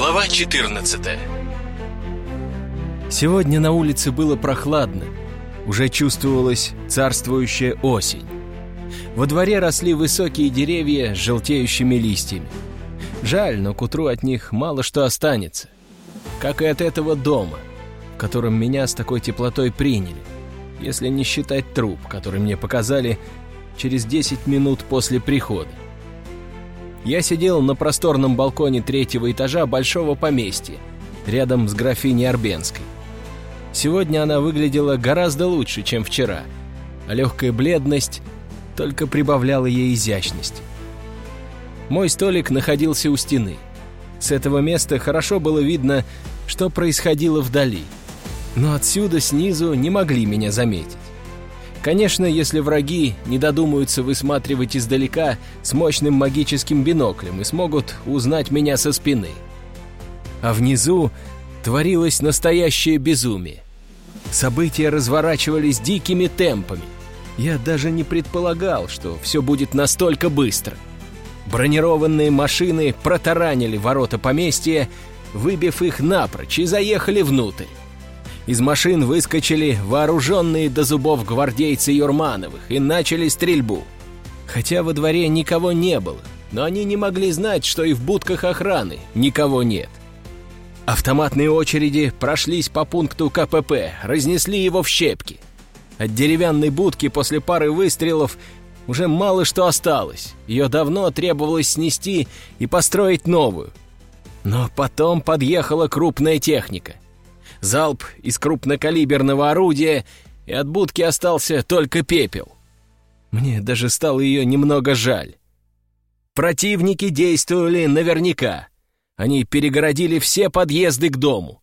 Глава 14 Сегодня на улице было прохладно. Уже чувствовалась царствующая осень. Во дворе росли высокие деревья с желтеющими листьями. Жаль, но к утру от них мало что останется. Как и от этого дома, в котором меня с такой теплотой приняли, если не считать труп, который мне показали через 10 минут после прихода. Я сидел на просторном балконе третьего этажа большого поместья, рядом с графиней Арбенской. Сегодня она выглядела гораздо лучше, чем вчера, а легкая бледность только прибавляла ей изящности. Мой столик находился у стены. С этого места хорошо было видно, что происходило вдали. Но отсюда, снизу, не могли меня заметить. Конечно, если враги не додумаются высматривать издалека с мощным магическим биноклем и смогут узнать меня со спины. А внизу творилось настоящее безумие. События разворачивались дикими темпами. Я даже не предполагал, что все будет настолько быстро. Бронированные машины протаранили ворота поместья, выбив их напрочь и заехали внутрь. Из машин выскочили вооруженные до зубов гвардейцы Юрмановых и начали стрельбу. Хотя во дворе никого не было, но они не могли знать, что и в будках охраны никого нет. Автоматные очереди прошлись по пункту КПП, разнесли его в щепки. От деревянной будки после пары выстрелов уже мало что осталось. Ее давно требовалось снести и построить новую. Но потом подъехала крупная техника — залп из крупнокалиберного орудия, и от будки остался только пепел. Мне даже стало ее немного жаль. Противники действовали наверняка. Они перегородили все подъезды к дому.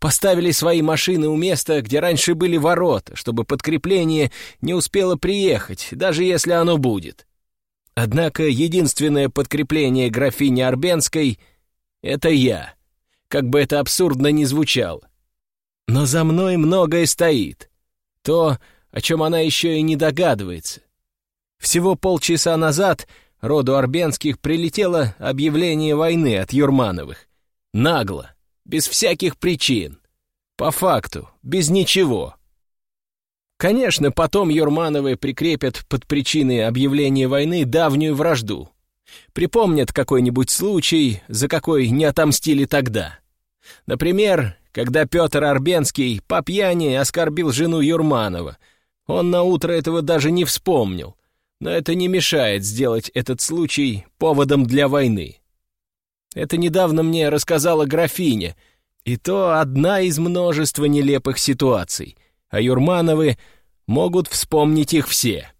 Поставили свои машины у места, где раньше были ворота, чтобы подкрепление не успело приехать, даже если оно будет. Однако единственное подкрепление графини Арбенской — это я, как бы это абсурдно ни звучало. Но за мной многое стоит. То, о чем она еще и не догадывается. Всего полчаса назад роду Арбенских прилетело объявление войны от Юрмановых. Нагло, без всяких причин. По факту, без ничего. Конечно, потом Юрмановы прикрепят под причиной объявления войны давнюю вражду. Припомнят какой-нибудь случай, за какой не отомстили тогда. Например, когда Петр Арбенский по пьяни оскорбил жену Юрманова. Он на утро этого даже не вспомнил, но это не мешает сделать этот случай поводом для войны. Это недавно мне рассказала графиня, и то одна из множества нелепых ситуаций, а Юрмановы могут вспомнить их все.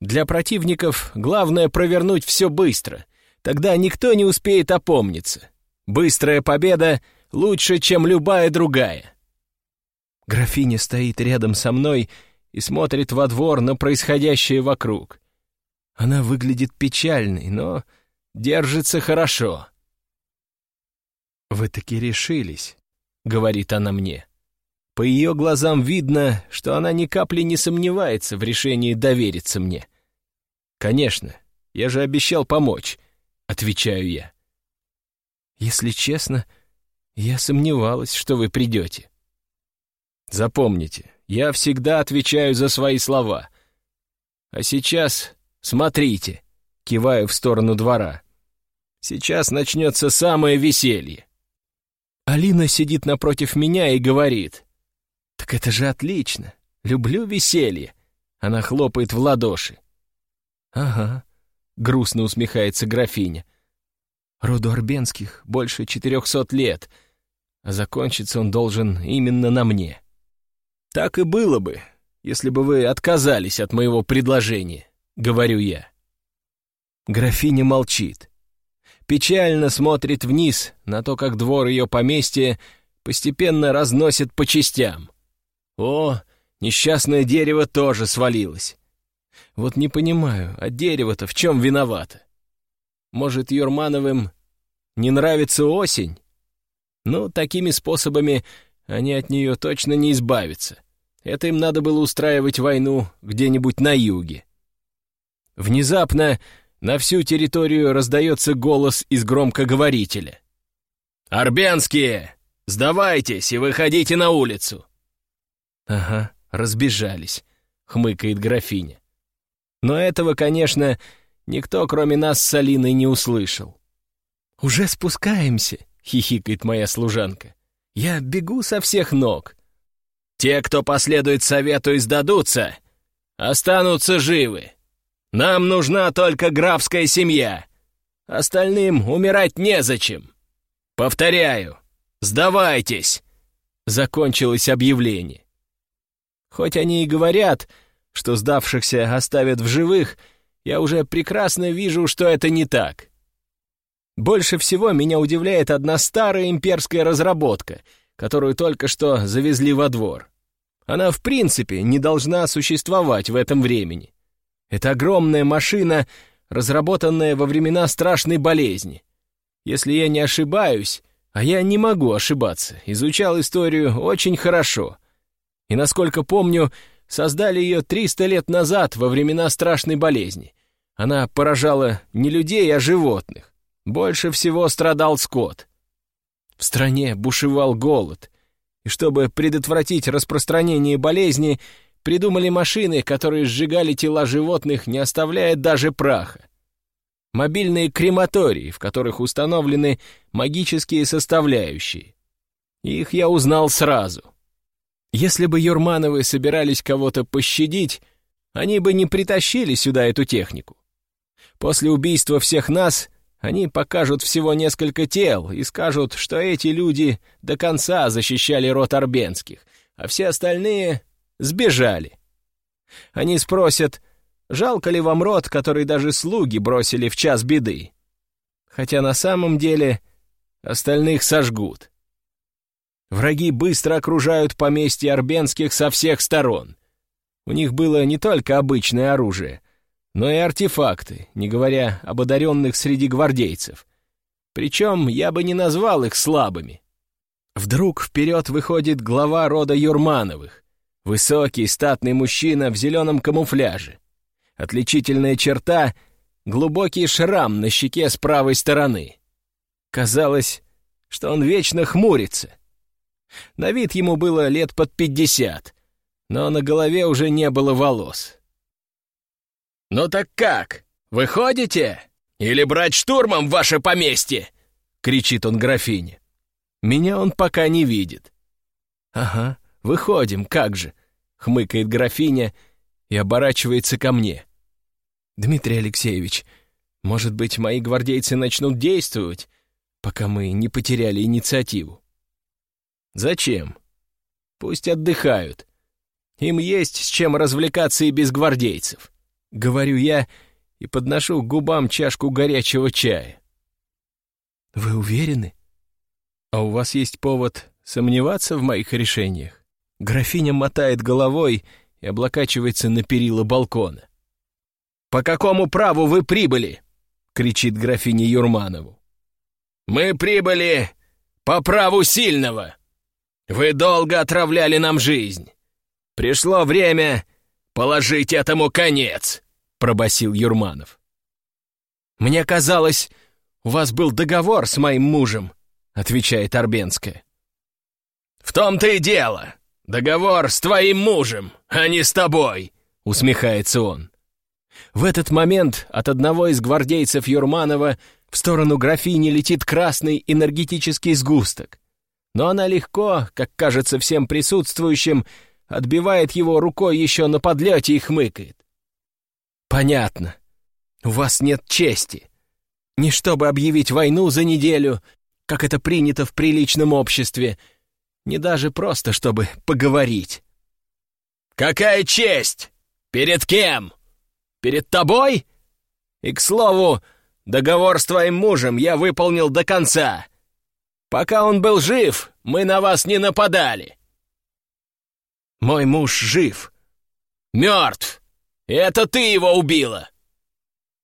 Для противников главное провернуть все быстро, тогда никто не успеет опомниться. Быстрая победа лучше, чем любая другая. Графиня стоит рядом со мной и смотрит во двор на происходящее вокруг. Она выглядит печальной, но держится хорошо. «Вы таки решились», — говорит она мне. По ее глазам видно, что она ни капли не сомневается в решении довериться мне. «Конечно, я же обещал помочь», — отвечаю я. «Если честно, — я сомневалась, что вы придете. Запомните, я всегда отвечаю за свои слова. А сейчас смотрите, киваю в сторону двора. Сейчас начнется самое веселье. Алина сидит напротив меня и говорит. «Так это же отлично! Люблю веселье!» Она хлопает в ладоши. «Ага», — грустно усмехается графиня. «Роду Арбенских больше четырехсот лет — а закончиться он должен именно на мне. Так и было бы, если бы вы отказались от моего предложения, говорю я. Графиня молчит. Печально смотрит вниз на то, как двор ее поместья постепенно разносит по частям. О, несчастное дерево тоже свалилось. Вот не понимаю, а дерево-то в чем виновато? Может, Юрмановым не нравится осень? Ну, такими способами они от нее точно не избавятся. Это им надо было устраивать войну где-нибудь на юге. Внезапно на всю территорию раздается голос из громкоговорителя. «Арбенские, сдавайтесь и выходите на улицу!» «Ага, разбежались», — хмыкает графиня. Но этого, конечно, никто, кроме нас с Алиной, не услышал. «Уже спускаемся», — хихикает моя служанка. «Я бегу со всех ног». «Те, кто последует совету и сдадутся, останутся живы. Нам нужна только графская семья. Остальным умирать незачем. Повторяю, сдавайтесь!» Закончилось объявление. Хоть они и говорят, что сдавшихся оставят в живых, я уже прекрасно вижу, что это не так. Больше всего меня удивляет одна старая имперская разработка, которую только что завезли во двор. Она в принципе не должна существовать в этом времени. Это огромная машина, разработанная во времена страшной болезни. Если я не ошибаюсь, а я не могу ошибаться, изучал историю очень хорошо. И, насколько помню, создали ее 300 лет назад, во времена страшной болезни. Она поражала не людей, а животных. Больше всего страдал скот. В стране бушевал голод, и чтобы предотвратить распространение болезни, придумали машины, которые сжигали тела животных, не оставляя даже праха. Мобильные крематории, в которых установлены магические составляющие. Их я узнал сразу. Если бы Юрмановы собирались кого-то пощадить, они бы не притащили сюда эту технику. После убийства всех нас они покажут всего несколько тел и скажут, что эти люди до конца защищали род Арбенских, а все остальные сбежали. Они спросят, жалко ли вам род, который даже слуги бросили в час беды? Хотя на самом деле остальных сожгут. Враги быстро окружают поместье Арбенских со всех сторон. У них было не только обычное оружие, но и артефакты, не говоря об одаренных среди гвардейцев. Причем я бы не назвал их слабыми. Вдруг вперед выходит глава рода Юрмановых, высокий статный мужчина в зеленом камуфляже. Отличительная черта — глубокий шрам на щеке с правой стороны. Казалось, что он вечно хмурится. На вид ему было лет под пятьдесят, но на голове уже не было волос. «Ну так как? Выходите? Или брать штурмом ваше поместье?» — кричит он графине. Меня он пока не видит. «Ага, выходим, как же!» — хмыкает графиня и оборачивается ко мне. «Дмитрий Алексеевич, может быть, мои гвардейцы начнут действовать, пока мы не потеряли инициативу?» «Зачем? Пусть отдыхают. Им есть с чем развлекаться и без гвардейцев. Говорю я и подношу к губам чашку горячего чая. «Вы уверены? А у вас есть повод сомневаться в моих решениях?» Графиня мотает головой и облокачивается на перила балкона. «По какому праву вы прибыли?» — кричит графиня Юрманову. «Мы прибыли по праву сильного. Вы долго отравляли нам жизнь. Пришло время положить этому конец!» — пробасил Юрманов. «Мне казалось, у вас был договор с моим мужем», — отвечает Арбенская. «В том-то и дело. Договор с твоим мужем, а не с тобой», — усмехается он. В этот момент от одного из гвардейцев Юрманова в сторону графини летит красный энергетический сгусток. Но она легко, как кажется всем присутствующим, отбивает его рукой еще на подлете и хмыкает. «Понятно. У вас нет чести. Не чтобы объявить войну за неделю, как это принято в приличном обществе, не даже просто, чтобы поговорить». «Какая честь? Перед кем? Перед тобой? И, к слову, договор с твоим мужем я выполнил до конца. Пока он был жив, мы на вас не нападали». Мой муж жив. Мертв. Это ты его убила.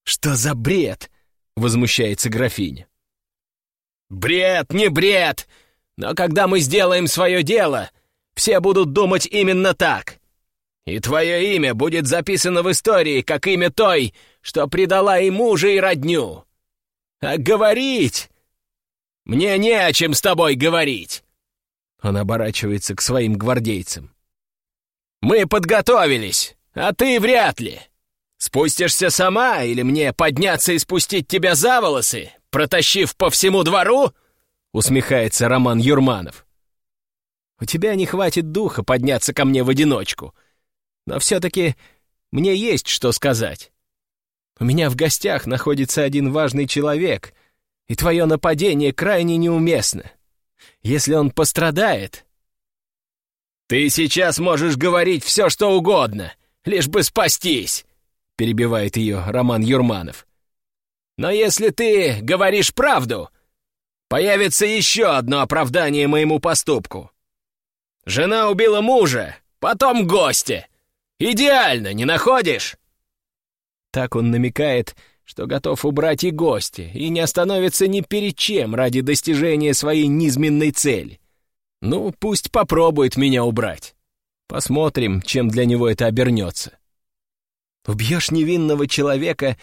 Что за бред? Возмущается графиня. Бред, не бред. Но когда мы сделаем свое дело, все будут думать именно так. И твое имя будет записано в истории, как имя той, что предала и мужа, и родню. А говорить... Мне не о чем с тобой говорить!» Он оборачивается к своим гвардейцам. «Мы подготовились, а ты вряд ли. Спустишься сама или мне подняться и спустить тебя за волосы, протащив по всему двору?» Усмехается Роман Юрманов. «У тебя не хватит духа подняться ко мне в одиночку. Но все-таки мне есть что сказать. У меня в гостях находится один важный человек, и твое нападение крайне неуместно. Если он пострадает...» «Ты сейчас можешь говорить все, что угодно, лишь бы спастись!» перебивает ее Роман Юрманов. «Но если ты говоришь правду, появится еще одно оправдание моему поступку. Жена убила мужа, потом гостя. Идеально, не находишь?» Так он намекает, что готов убрать и гостя, и не остановится ни перед чем ради достижения своей низменной цели. Ну, пусть попробует меня убрать. Посмотрим, чем для него это обернется. Убьешь невинного человека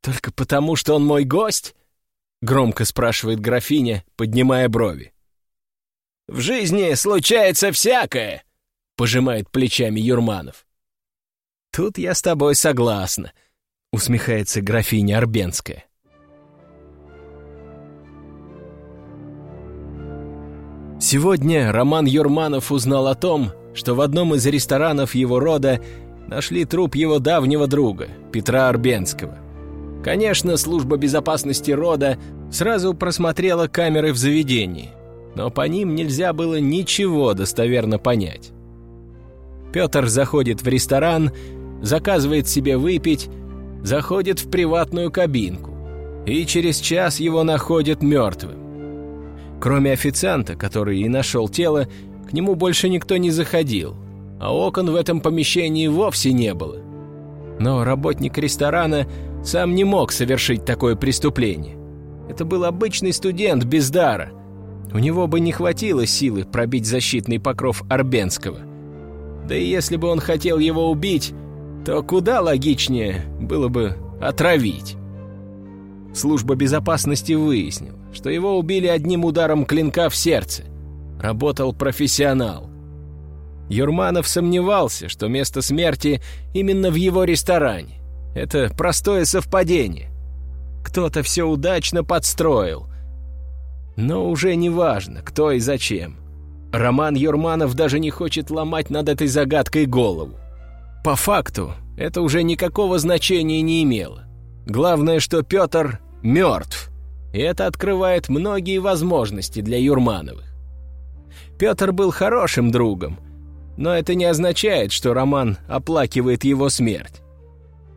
только потому, что он мой гость?» — громко спрашивает графиня, поднимая брови. «В жизни случается всякое», — пожимает плечами Юрманов. «Тут я с тобой согласна», — усмехается графиня Арбенская. Сегодня Роман Юрманов узнал о том, что в одном из ресторанов его рода нашли труп его давнего друга, Петра Арбенского. Конечно, служба безопасности рода сразу просмотрела камеры в заведении, но по ним нельзя было ничего достоверно понять. Петр заходит в ресторан, заказывает себе выпить, заходит в приватную кабинку, и через час его находят мертвым. Кроме официанта, который и нашел тело, к нему больше никто не заходил – а окон в этом помещении вовсе не было. Но работник ресторана сам не мог совершить такое преступление. Это был обычный студент без дара. У него бы не хватило силы пробить защитный покров Арбенского. Да и если бы он хотел его убить, то куда логичнее было бы отравить. Служба безопасности выяснила, что его убили одним ударом клинка в сердце. Работал профессионал. Юрманов сомневался, что место смерти именно в его ресторане. Это простое совпадение. Кто-то все удачно подстроил. Но уже не важно, кто и зачем. Роман Юрманов даже не хочет ломать над этой загадкой голову. По факту, это уже никакого значения не имело. Главное, что Петр мертв, и это открывает многие возможности для Юрмановых. Петр был хорошим другом, но это не означает, что Роман оплакивает его смерть.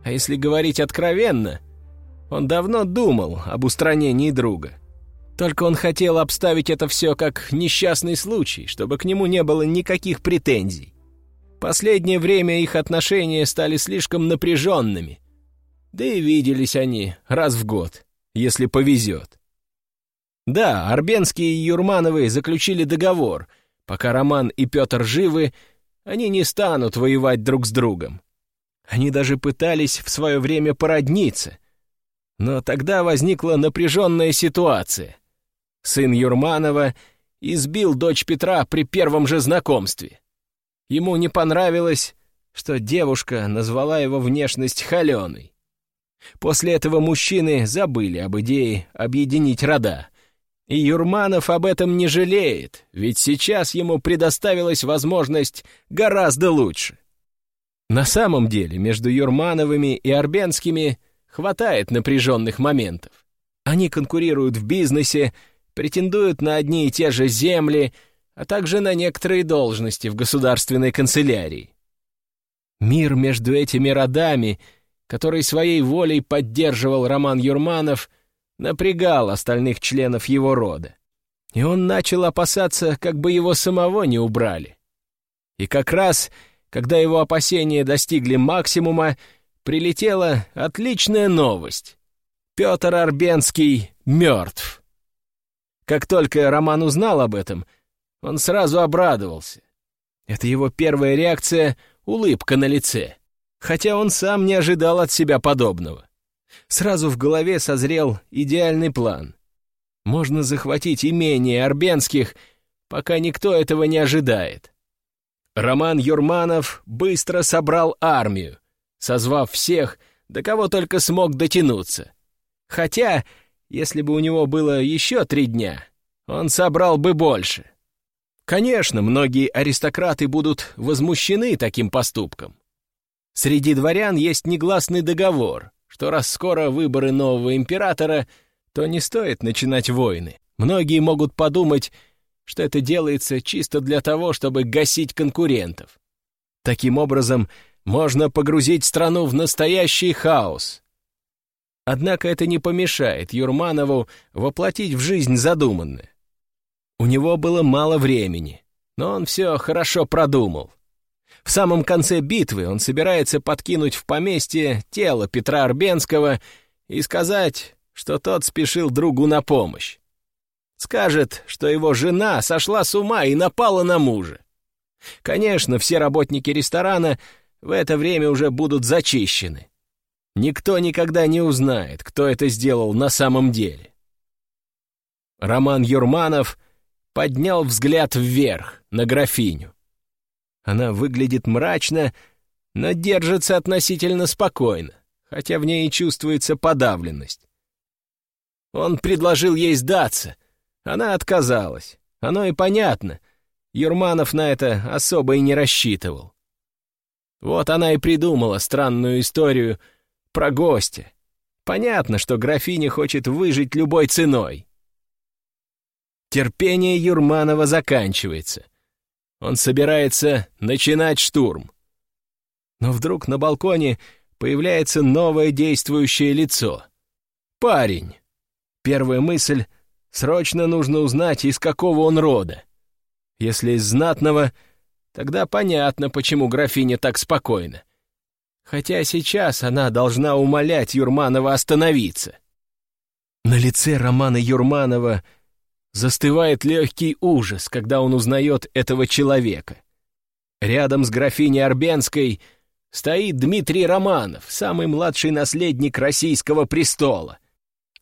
А если говорить откровенно, он давно думал об устранении друга. Только он хотел обставить это все как несчастный случай, чтобы к нему не было никаких претензий. Последнее время их отношения стали слишком напряженными. Да и виделись они раз в год, если повезет. Да, Арбенские и Юрмановы заключили договор. Пока Роман и Петр живы, они не станут воевать друг с другом. Они даже пытались в свое время породниться. Но тогда возникла напряженная ситуация. Сын Юрманова избил дочь Петра при первом же знакомстве. Ему не понравилось, что девушка назвала его внешность холеной. После этого мужчины забыли об идее объединить рода. И Юрманов об этом не жалеет, ведь сейчас ему предоставилась возможность гораздо лучше. На самом деле между Юрмановыми и Арбенскими хватает напряженных моментов. Они конкурируют в бизнесе, претендуют на одни и те же земли, а также на некоторые должности в государственной канцелярии. Мир между этими родами, который своей волей поддерживал Роман Юрманов — напрягал остальных членов его рода. И он начал опасаться, как бы его самого не убрали. И как раз, когда его опасения достигли максимума, прилетела отличная новость. Петр Арбенский мертв. Как только Роман узнал об этом, он сразу обрадовался. Это его первая реакция — улыбка на лице, хотя он сам не ожидал от себя подобного. Сразу в голове созрел идеальный план. можно захватить имение Арбенских, пока никто этого не ожидает. Роман Юрманов быстро собрал армию, созвав всех, до кого только смог дотянуться. Хотя, если бы у него было еще три дня, он собрал бы больше. Конечно, многие аристократы будут возмущены таким поступком. Среди дворян есть негласный договор, что раз скоро выборы нового императора, то не стоит начинать войны. Многие могут подумать, что это делается чисто для того, чтобы гасить конкурентов. Таким образом, можно погрузить страну в настоящий хаос. Однако это не помешает Юрманову воплотить в жизнь задуманное. У него было мало времени, но он все хорошо продумал. В самом конце битвы он собирается подкинуть в поместье тело Петра Арбенского и сказать, что тот спешил другу на помощь. Скажет, что его жена сошла с ума и напала на мужа. Конечно, все работники ресторана в это время уже будут зачищены. Никто никогда не узнает, кто это сделал на самом деле. Роман Юрманов поднял взгляд вверх, на графиню. Она выглядит мрачно, но держится относительно спокойно, хотя в ней и чувствуется подавленность. Он предложил ей сдаться, она отказалась. Оно и понятно. Юрманов на это особо и не рассчитывал. Вот она и придумала странную историю про гостя. Понятно, что графиня хочет выжить любой ценой. Терпение Юрманова заканчивается. Он собирается начинать штурм. Но вдруг на балконе появляется новое действующее лицо. Парень. Первая мысль — Срочно нужно узнать, из какого он рода. Если из знатного, тогда понятно, почему графиня так спокойна. Хотя сейчас она должна умолять Юрманова остановиться. На лице Романа Юрманова застывает легкий ужас, когда он узнает этого человека. Рядом с графиней Арбенской стоит Дмитрий Романов, самый младший наследник российского престола.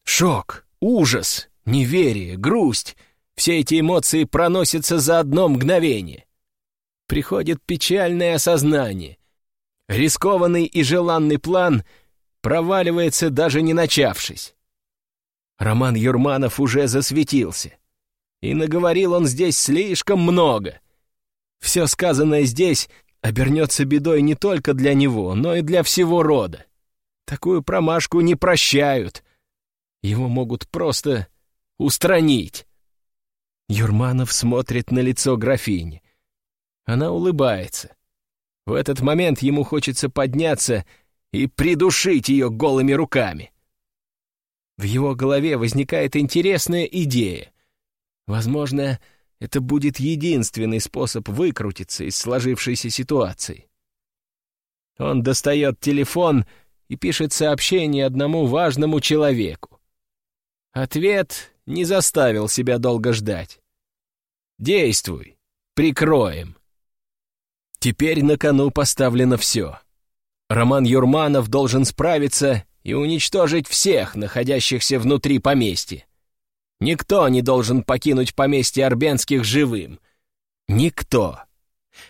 Шок, ужас неверие, грусть — все эти эмоции проносятся за одно мгновение. Приходит печальное осознание. Рискованный и желанный план проваливается, даже не начавшись. Роман Юрманов уже засветился. И наговорил он здесь слишком много. Все сказанное здесь обернется бедой не только для него, но и для всего рода. Такую промашку не прощают. Его могут просто Устранить!» Юрманов смотрит на лицо графини. Она улыбается. В этот момент ему хочется подняться и придушить ее голыми руками. В его голове возникает интересная идея. Возможно, это будет единственный способ выкрутиться из сложившейся ситуации. Он достает телефон и пишет сообщение одному важному человеку. Ответ не заставил себя долго ждать. «Действуй! Прикроем!» Теперь на кону поставлено все. Роман Юрманов должен справиться и уничтожить всех, находящихся внутри поместья. Никто не должен покинуть поместье Арбенских живым. Никто.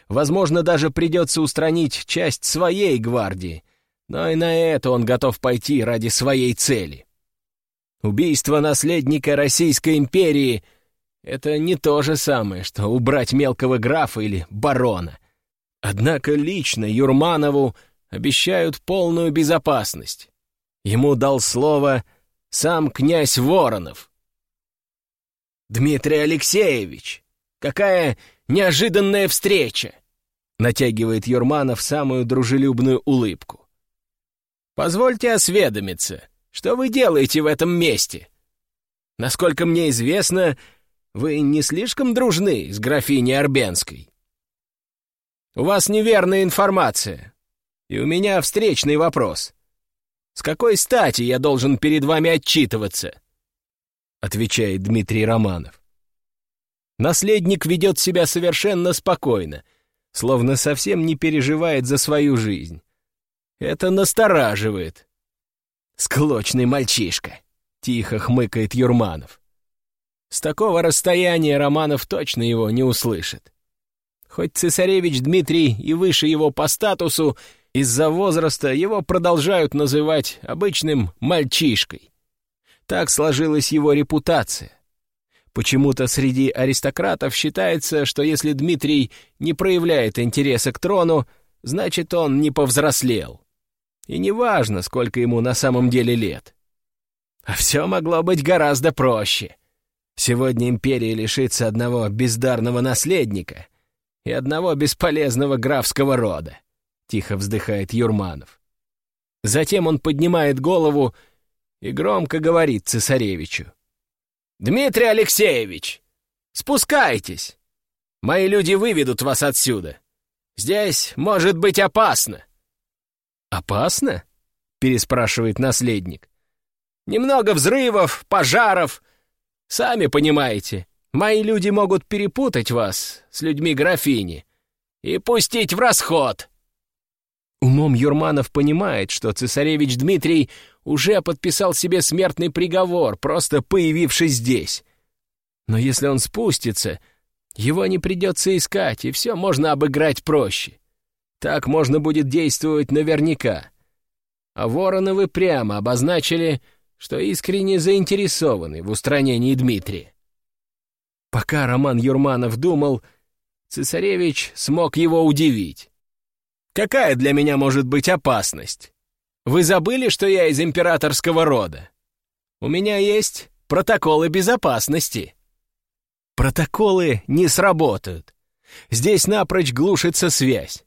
Возможно, даже придется устранить часть своей гвардии, но и на это он готов пойти ради своей цели. Убийство наследника Российской империи — это не то же самое, что убрать мелкого графа или барона. Однако лично Юрманову обещают полную безопасность. Ему дал слово сам князь Воронов. «Дмитрий Алексеевич, какая неожиданная встреча!» натягивает Юрманов самую дружелюбную улыбку. «Позвольте осведомиться, что вы делаете в этом месте? Насколько мне известно, вы не слишком дружны с графиней Арбенской. У вас неверная информация. И у меня встречный вопрос. С какой стати я должен перед вами отчитываться? Отвечает Дмитрий Романов. Наследник ведет себя совершенно спокойно, словно совсем не переживает за свою жизнь. Это настораживает. «Склочный мальчишка», — тихо хмыкает Юрманов. С такого расстояния Романов точно его не услышит. Хоть цесаревич Дмитрий и выше его по статусу, из-за возраста его продолжают называть обычным мальчишкой. Так сложилась его репутация. Почему-то среди аристократов считается, что если Дмитрий не проявляет интереса к трону, значит, он не повзрослел. И неважно, сколько ему на самом деле лет. А все могло быть гораздо проще. Сегодня империя лишится одного бездарного наследника и одного бесполезного графского рода, — тихо вздыхает Юрманов. Затем он поднимает голову и громко говорит цесаревичу. «Дмитрий Алексеевич, спускайтесь! Мои люди выведут вас отсюда. Здесь может быть опасно». «Опасно?» — переспрашивает наследник. «Немного взрывов, пожаров. Сами понимаете, мои люди могут перепутать вас с людьми графини и пустить в расход». Умом Юрманов понимает, что цесаревич Дмитрий уже подписал себе смертный приговор, просто появившись здесь. Но если он спустится, его не придется искать, и все можно обыграть проще. Так можно будет действовать наверняка. А Вороновы прямо обозначили, что искренне заинтересованы в устранении Дмитрия. Пока Роман Юрманов думал, цесаревич смог его удивить. «Какая для меня может быть опасность?» Вы забыли, что я из императорского рода? У меня есть протоколы безопасности. Протоколы не сработают. Здесь напрочь глушится связь.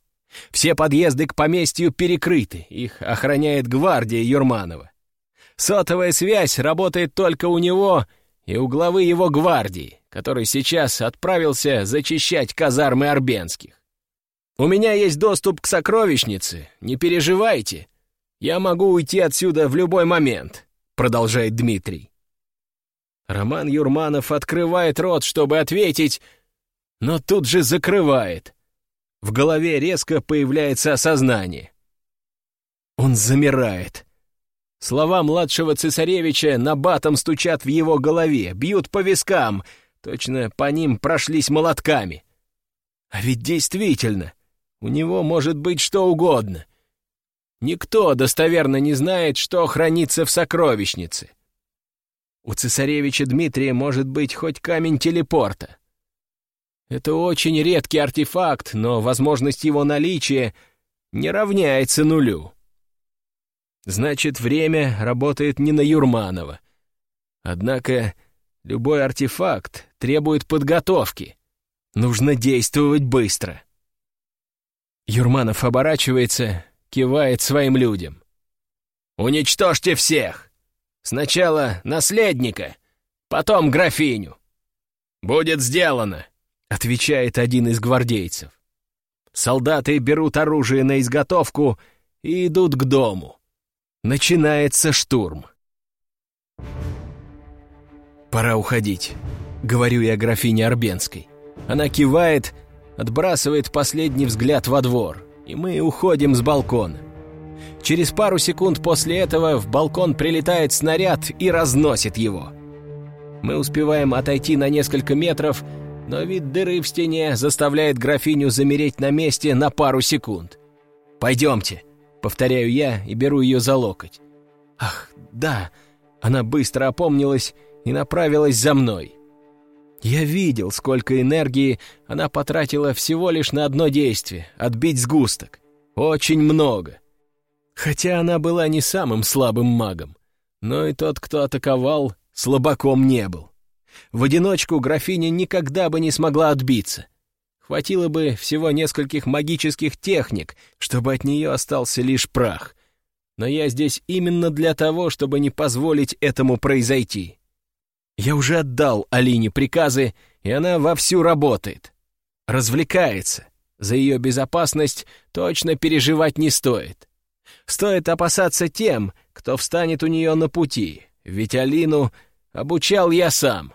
Все подъезды к поместью перекрыты, их охраняет гвардия Юрманова. Сотовая связь работает только у него и у главы его гвардии, который сейчас отправился зачищать казармы Орбенских. У меня есть доступ к сокровищнице, не переживайте. «Я могу уйти отсюда в любой момент», — продолжает Дмитрий. Роман Юрманов открывает рот, чтобы ответить, но тут же закрывает. В голове резко появляется осознание. Он замирает. Слова младшего цесаревича на батом стучат в его голове, бьют по вискам, точно по ним прошлись молотками. А ведь действительно, у него может быть что угодно. Никто достоверно не знает, что хранится в сокровищнице. У цесаревича Дмитрия может быть хоть камень телепорта. Это очень редкий артефакт, но возможность его наличия не равняется нулю. Значит, время работает не на Юрманова. Однако любой артефакт требует подготовки. Нужно действовать быстро. Юрманов оборачивается кивает своим людям. «Уничтожьте всех! Сначала наследника, потом графиню!» «Будет сделано!» — отвечает один из гвардейцев. Солдаты берут оружие на изготовку и идут к дому. Начинается штурм. «Пора уходить», — говорю я графине Арбенской. Она кивает, отбрасывает последний взгляд во двор — и мы уходим с балкона. Через пару секунд после этого в балкон прилетает снаряд и разносит его. Мы успеваем отойти на несколько метров, но вид дыры в стене заставляет графиню замереть на месте на пару секунд. «Пойдемте», — повторяю я и беру ее за локоть. «Ах, да», — она быстро опомнилась и направилась за мной. Я видел, сколько энергии она потратила всего лишь на одно действие — отбить сгусток. Очень много. Хотя она была не самым слабым магом, но и тот, кто атаковал, слабаком не был. В одиночку графиня никогда бы не смогла отбиться. Хватило бы всего нескольких магических техник, чтобы от нее остался лишь прах. Но я здесь именно для того, чтобы не позволить этому произойти. Я уже отдал Алине приказы, и она вовсю работает. Развлекается. За ее безопасность точно переживать не стоит. Стоит опасаться тем, кто встанет у нее на пути, ведь Алину обучал я сам.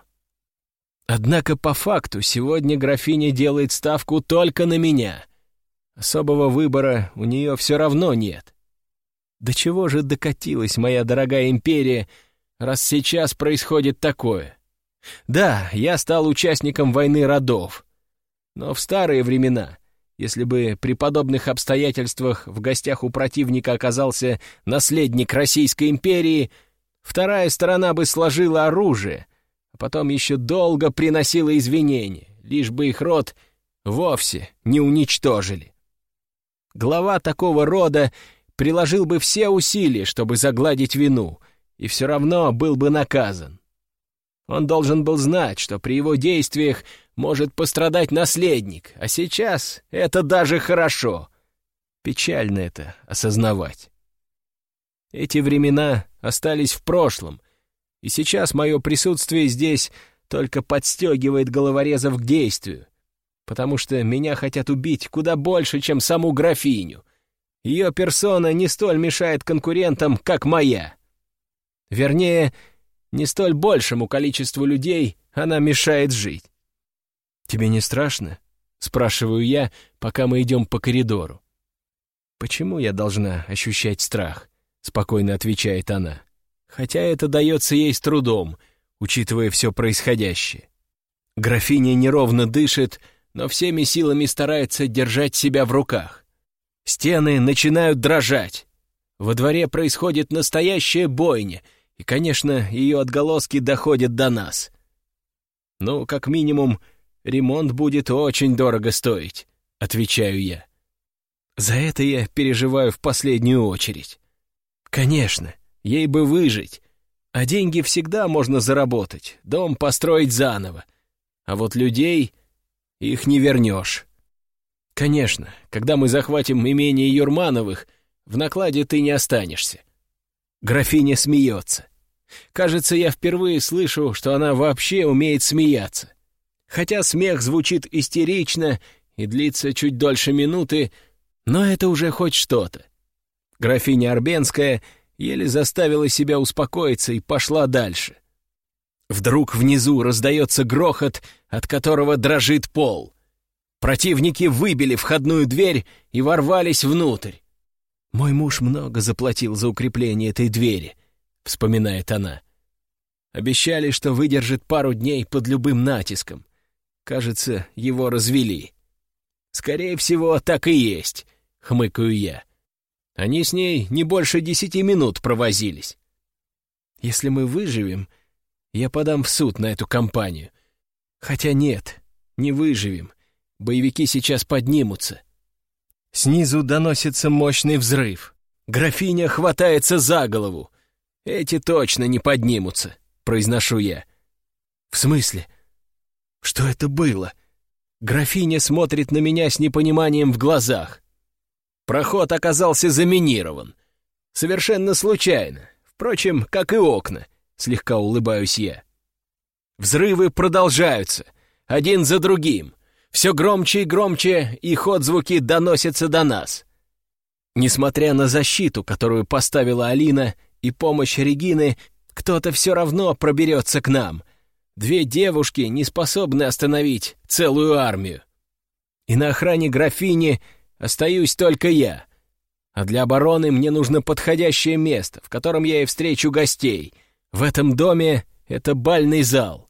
Однако по факту сегодня графиня делает ставку только на меня. Особого выбора у нее все равно нет. До чего же докатилась моя дорогая империя — раз сейчас происходит такое? Да, я стал участником войны родов. Но в старые времена, если бы при подобных обстоятельствах в гостях у противника оказался наследник Российской империи, вторая сторона бы сложила оружие, а потом еще долго приносила извинения, лишь бы их род вовсе не уничтожили. Глава такого рода приложил бы все усилия, чтобы загладить вину, и все равно был бы наказан. Он должен был знать, что при его действиях может пострадать наследник, а сейчас это даже хорошо. Печально это осознавать. Эти времена остались в прошлом, и сейчас мое присутствие здесь только подстегивает головорезов к действию, потому что меня хотят убить куда больше, чем саму графиню. Ее персона не столь мешает конкурентам, как моя. Вернее, не столь большему количеству людей она мешает жить. «Тебе не страшно?» — спрашиваю я, пока мы идем по коридору. «Почему я должна ощущать страх?» — спокойно отвечает она. Хотя это дается ей с трудом, учитывая все происходящее. Графиня неровно дышит, но всеми силами старается держать себя в руках. Стены начинают дрожать. Во дворе происходит настоящая бойня — и, конечно, ее отголоски доходят до нас. Ну, как минимум, ремонт будет очень дорого стоить, отвечаю я. За это я переживаю в последнюю очередь. Конечно, ей бы выжить, а деньги всегда можно заработать, дом построить заново. А вот людей их не вернешь. Конечно, когда мы захватим имение Юрмановых, в накладе ты не останешься. Графиня смеется. Кажется, я впервые слышу, что она вообще умеет смеяться. Хотя смех звучит истерично и длится чуть дольше минуты, но это уже хоть что-то. Графиня Арбенская еле заставила себя успокоиться и пошла дальше. Вдруг внизу раздается грохот, от которого дрожит пол. Противники выбили входную дверь и ворвались внутрь. Мой муж много заплатил за укрепление этой двери, вспоминает она. Обещали, что выдержит пару дней под любым натиском. Кажется, его развели. Скорее всего, так и есть, хмыкаю я. Они с ней не больше десяти минут провозились. Если мы выживем, я подам в суд на эту компанию. Хотя нет, не выживем. Боевики сейчас поднимутся. Снизу доносится мощный взрыв. Графиня хватается за голову. «Эти точно не поднимутся», — произношу я. «В смысле? Что это было?» Графиня смотрит на меня с непониманием в глазах. Проход оказался заминирован. Совершенно случайно. Впрочем, как и окна, слегка улыбаюсь я. Взрывы продолжаются, один за другим. Все громче и громче, их отзвуки доносятся до нас. Несмотря на защиту, которую поставила Алина, и помощь Регины, кто-то все равно проберется к нам. Две девушки не способны остановить целую армию. И на охране графини остаюсь только я. А для обороны мне нужно подходящее место, в котором я и встречу гостей. В этом доме это бальный зал.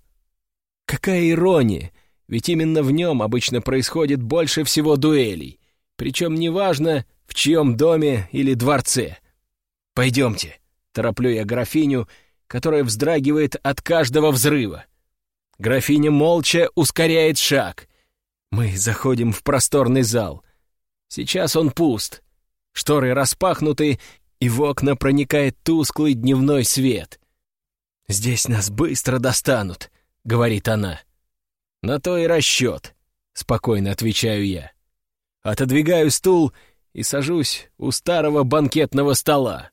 Какая ирония! Ведь именно в нем обычно происходит больше всего дуэлей. Причем неважно, в чьем доме или дворце. Пойдемте, тороплю я графиню, которая вздрагивает от каждого взрыва. Графиня молча ускоряет шаг. Мы заходим в просторный зал. Сейчас он пуст. Шторы распахнуты, и в окна проникает тусклый дневной свет. «Здесь нас быстро достанут», — говорит она. «На то и расчет», — спокойно отвечаю я. Отодвигаю стул и сажусь у старого банкетного стола.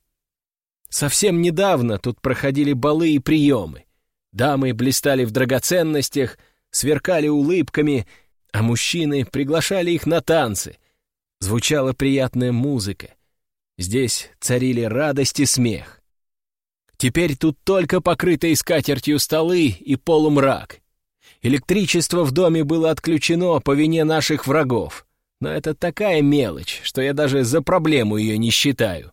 Совсем недавно тут проходили балы и приемы. Дамы блистали в драгоценностях, сверкали улыбками, а мужчины приглашали их на танцы. Звучала приятная музыка. Здесь царили радость и смех. Теперь тут только покрытые скатертью столы и полумрак. Электричество в доме было отключено по вине наших врагов. Но это такая мелочь, что я даже за проблему ее не считаю.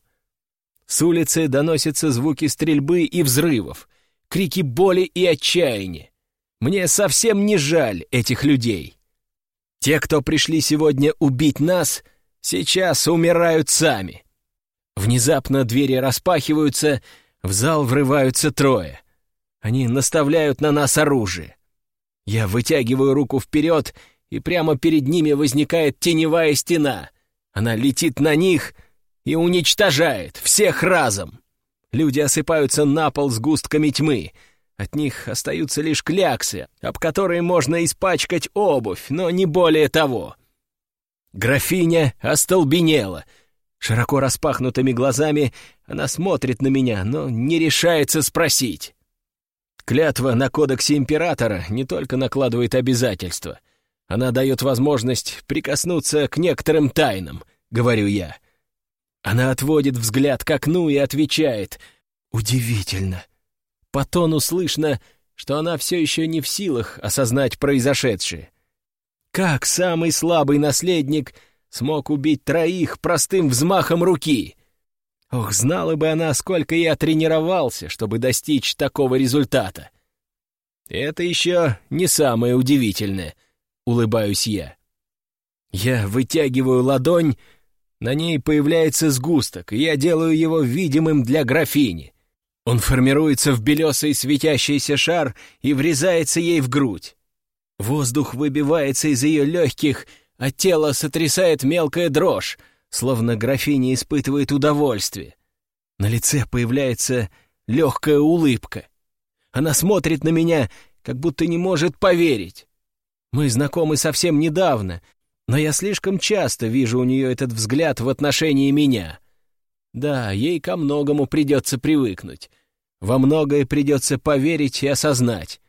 С улицы доносятся звуки стрельбы и взрывов, крики боли и отчаяния. Мне совсем не жаль этих людей. Те, кто пришли сегодня убить нас, сейчас умирают сами. Внезапно двери распахиваются, в зал врываются трое. Они наставляют на нас оружие. Я вытягиваю руку вперед, и прямо перед ними возникает теневая стена. Она летит на них и уничтожает всех разом. Люди осыпаются на пол с густками тьмы — от них остаются лишь кляксы, об которые можно испачкать обувь, но не более того. Графиня остолбенела. Широко распахнутыми глазами она смотрит на меня, но не решается спросить. Клятва на кодексе императора не только накладывает обязательства. Она дает возможность прикоснуться к некоторым тайнам, говорю я. Она отводит взгляд к окну и отвечает «Удивительно». По тону слышно, что она все еще не в силах осознать произошедшее. Как самый слабый наследник смог убить троих простым взмахом руки? Ох, знала бы она, сколько я тренировался, чтобы достичь такого результата. Это еще не самое удивительное, улыбаюсь я. Я вытягиваю ладонь, на ней появляется сгусток, и я делаю его видимым для графини. Он формируется в белесый светящийся шар и врезается ей в грудь. Воздух выбивается из ее легких, а тело сотрясает мелкая дрожь, словно графиня испытывает удовольствие. На лице появляется легкая улыбка. Она смотрит на меня, как будто не может поверить. Мы знакомы совсем недавно, но я слишком часто вижу у нее этот взгляд в отношении меня. Да, ей ко многому придется привыкнуть. Во многое придется поверить и осознать.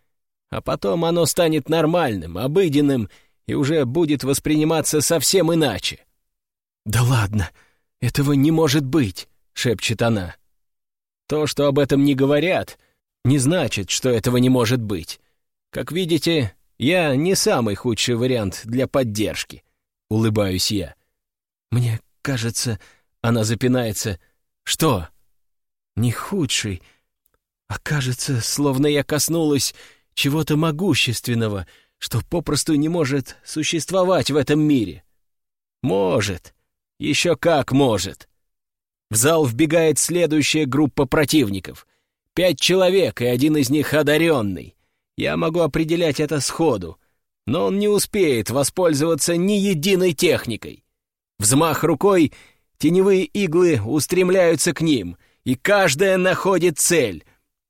А потом оно станет нормальным, обыденным и уже будет восприниматься совсем иначе. «Да ладно, этого не может быть», — шепчет она. То, что об этом не говорят, не значит, что этого не может быть. Как видите, я не самый худший вариант для поддержки, — улыбаюсь я. Мне кажется, она запинается. Что? Не худший, а кажется, словно я коснулась чего-то могущественного, что попросту не может существовать в этом мире. Может. Еще как может. В зал вбегает следующая группа противников. Пять человек, и один из них одаренный. Я могу определять это сходу, но он не успеет воспользоваться ни единой техникой. Взмах рукой, теневые иглы устремляются к ним, и каждая находит цель.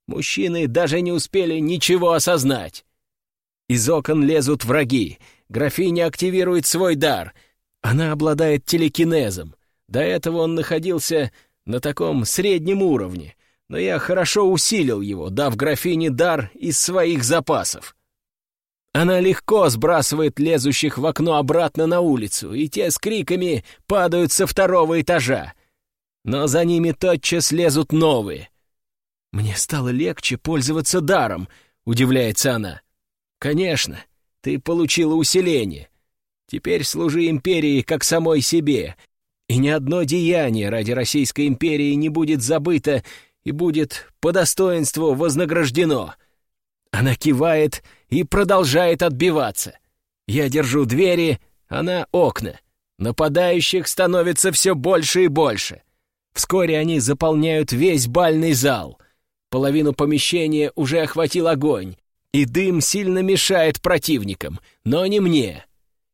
Мужчины даже не успели ничего осознать. Из окон лезут враги. Графиня активирует свой дар. Она обладает телекинезом. До этого он находился на таком среднем уровне, но я хорошо усилил его, дав графине дар из своих запасов. Она легко сбрасывает лезущих в окно обратно на улицу, и те с криками падают со второго этажа. Но за ними тотчас лезут новые. «Мне стало легче пользоваться даром», — удивляется она. «Конечно, ты получила усиление. Теперь служи империи как самой себе, и ни одно деяние ради Российской империи не будет забыто и будет по достоинству вознаграждено». Она кивает и продолжает отбиваться. Я держу двери, она окна. Нападающих становится все больше и больше. Вскоре они заполняют весь бальный зал. Половину помещения уже охватил огонь, и дым сильно мешает противникам, но не мне.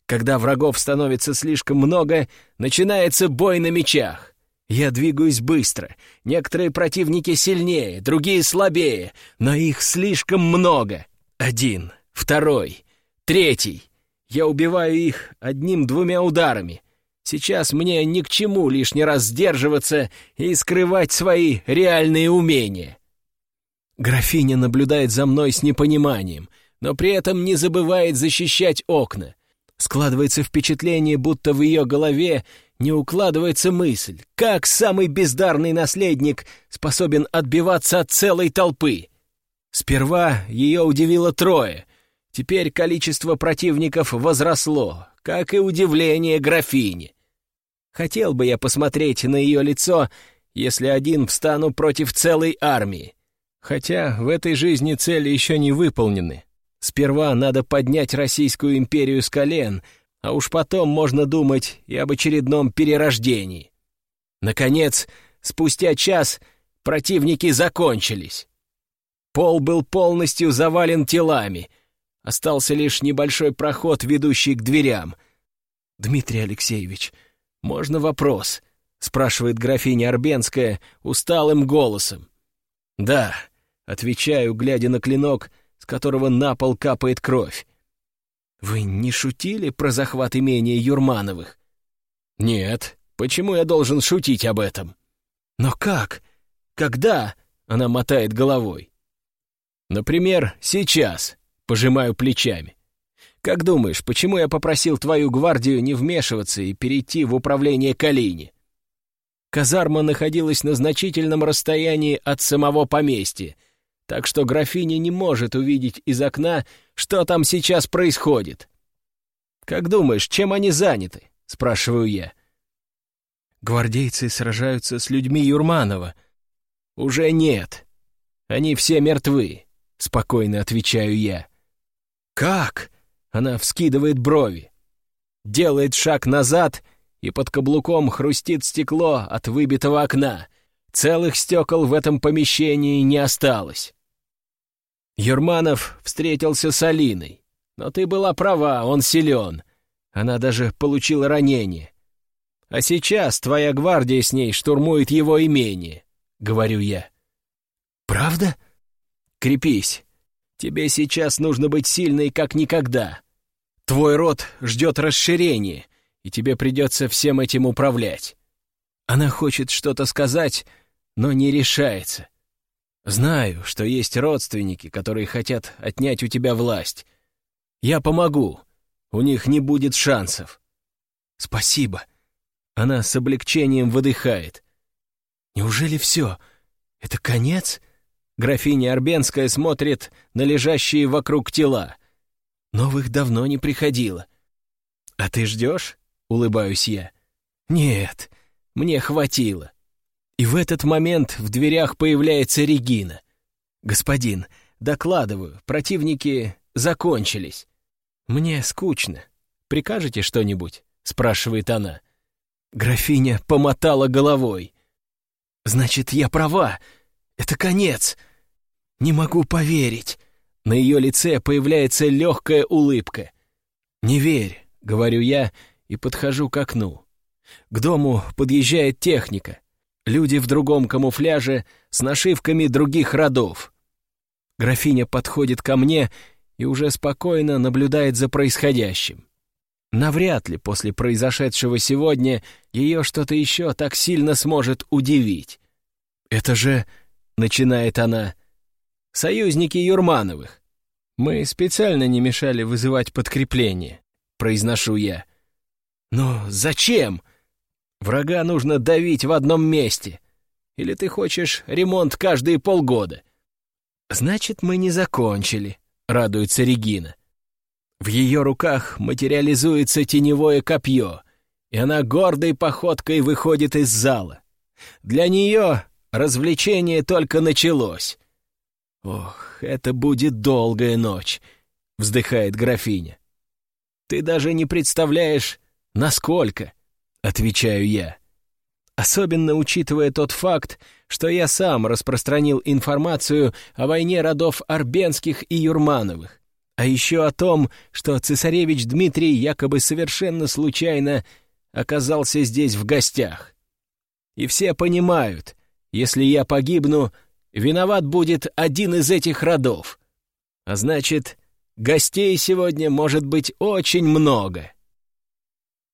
Когда врагов становится слишком много, начинается бой на мечах. Я двигаюсь быстро. Некоторые противники сильнее, другие слабее, но их слишком много. Один, второй, третий. Я убиваю их одним-двумя ударами. Сейчас мне ни к чему лишний раз сдерживаться и скрывать свои реальные умения. Графиня наблюдает за мной с непониманием, но при этом не забывает защищать окна. Складывается впечатление, будто в ее голове не укладывается мысль, как самый бездарный наследник способен отбиваться от целой толпы. Сперва ее удивило трое. Теперь количество противников возросло, как и удивление графини. Хотел бы я посмотреть на ее лицо, если один встану против целой армии. Хотя в этой жизни цели еще не выполнены. Сперва надо поднять Российскую империю с колен, а уж потом можно думать и об очередном перерождении. Наконец, спустя час противники закончились. Пол был полностью завален телами. Остался лишь небольшой проход, ведущий к дверям. «Дмитрий Алексеевич, можно вопрос?» — спрашивает графиня Арбенская усталым голосом. «Да», — отвечаю, глядя на клинок, которого на пол капает кровь. «Вы не шутили про захват имения Юрмановых?» «Нет. Почему я должен шутить об этом?» «Но как? Когда?» — она мотает головой. «Например, сейчас», — пожимаю плечами. «Как думаешь, почему я попросил твою гвардию не вмешиваться и перейти в управление Калини?» Казарма находилась на значительном расстоянии от самого поместья, так что графиня не может увидеть из окна, что там сейчас происходит. «Как думаешь, чем они заняты?» — спрашиваю я. «Гвардейцы сражаются с людьми Юрманова». «Уже нет. Они все мертвы», — спокойно отвечаю я. «Как?» — она вскидывает брови. Делает шаг назад — и под каблуком хрустит стекло от выбитого окна. Целых стекол в этом помещении не осталось. Ерманов встретился с Алиной. Но ты была права, он силен. Она даже получила ранение. А сейчас твоя гвардия с ней штурмует его имение, — говорю я. Правда? Крепись. Тебе сейчас нужно быть сильной, как никогда. Твой род ждет расширения — и тебе придется всем этим управлять. Она хочет что-то сказать, но не решается. Знаю, что есть родственники, которые хотят отнять у тебя власть. Я помогу. У них не будет шансов. Спасибо. Она с облегчением выдыхает. Неужели все? Это конец? Графиня Арбенская смотрит на лежащие вокруг тела. Новых давно не приходило. А ты ждешь? — улыбаюсь я. «Нет, мне хватило». И в этот момент в дверях появляется Регина. «Господин, докладываю, противники закончились. Мне скучно. Прикажете что-нибудь?» — спрашивает она. Графиня помотала головой. «Значит, я права. Это конец. Не могу поверить». На ее лице появляется легкая улыбка. «Не верь», — говорю я, и подхожу к окну. К дому подъезжает техника. Люди в другом камуфляже с нашивками других родов. Графиня подходит ко мне и уже спокойно наблюдает за происходящим. Навряд ли после произошедшего сегодня ее что-то еще так сильно сможет удивить. «Это же...» — начинает она. «Союзники Юрмановых. Мы специально не мешали вызывать подкрепление», — произношу я. «Но зачем? Врага нужно давить в одном месте. Или ты хочешь ремонт каждые полгода?» «Значит, мы не закончили», — радуется Регина. В ее руках материализуется теневое копье, и она гордой походкой выходит из зала. Для нее развлечение только началось. «Ох, это будет долгая ночь», — вздыхает графиня. «Ты даже не представляешь, «Насколько?» — отвечаю я. Особенно учитывая тот факт, что я сам распространил информацию о войне родов Арбенских и Юрмановых, а еще о том, что цесаревич Дмитрий якобы совершенно случайно оказался здесь в гостях. И все понимают, если я погибну, виноват будет один из этих родов. А значит, гостей сегодня может быть очень много.